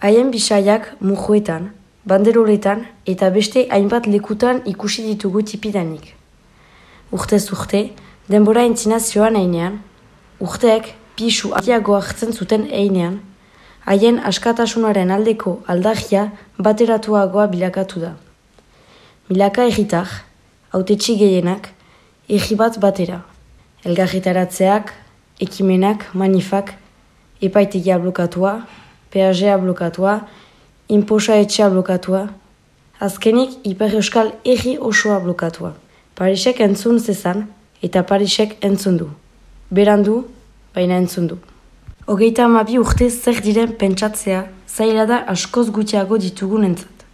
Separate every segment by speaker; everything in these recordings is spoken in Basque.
Speaker 1: Haien bisaiak mujuetan, banderoletan eta beste hainbat lekutan ikusi ditugu tipidanik. Urtez urte, denbora entzinazioan einean, urteek pisu atiago hartzen zuten einean, haien askatasunaren aldeko aldagia bateratuagoa bilakatu da. Milaka egitar, autetxi gehienak, egi bat batera. Elgarritaratzeak, ekimenak, manifak, epaitegia blokatua, PHA blokatua, inposa etxea blokatua, azkenik Iper Euskal egi osoa blokatua. Parisek entzun zezan eta Parisek entzun du. Berandu, baina entzun du. Hogeita amabi urte zer diren pentsatzea, zaila da askoz gutxiago ditugun entzat.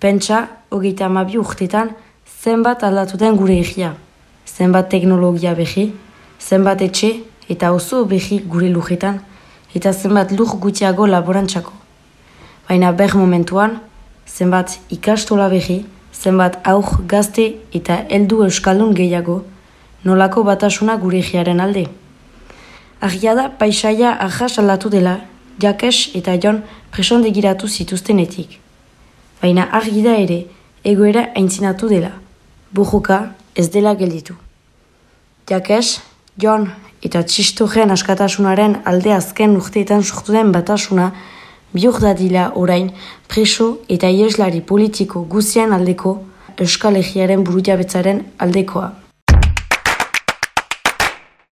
Speaker 1: Pentsa, hogeita amabi urtetan, zenbat aldatu den gure egia. Zenbat teknologia behi, zenbat etxe eta oso behi gure lujetan, eta zenbat lur gutxiago laborantzako. Baina ber momentuan, zenbat ikastola behi, zenbat aur gazte eta heldu euskaldun gehiago, nolako batasuna gure egiaren alde. Argia da paisaia ahas aldatu dela, jakes eta jon presondegiratu zituztenetik. Baina argi da ere, egoera aintzinatu dela. Bujuka ez dela gelditu. Jakes, jon eta txistogen askatasunaren alde azken urteetan sortu den batasuna biur dadila orain preso eta ieslari politiko guzien aldeko Euskal Egiaren burujabetzaren aldekoa.